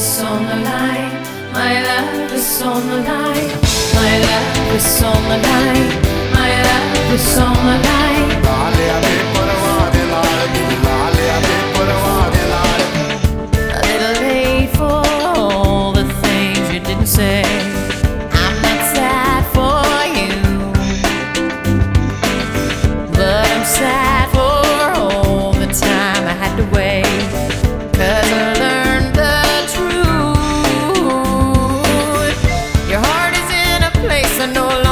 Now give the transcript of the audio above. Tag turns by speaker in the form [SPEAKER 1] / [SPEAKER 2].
[SPEAKER 1] is on the line. My love is on the line.
[SPEAKER 2] My love is on the line. My love is on the line.
[SPEAKER 1] A little late for all the things you didn't say. I'm not sad for you, but I'm sad for all the time I had to wait. place and no longer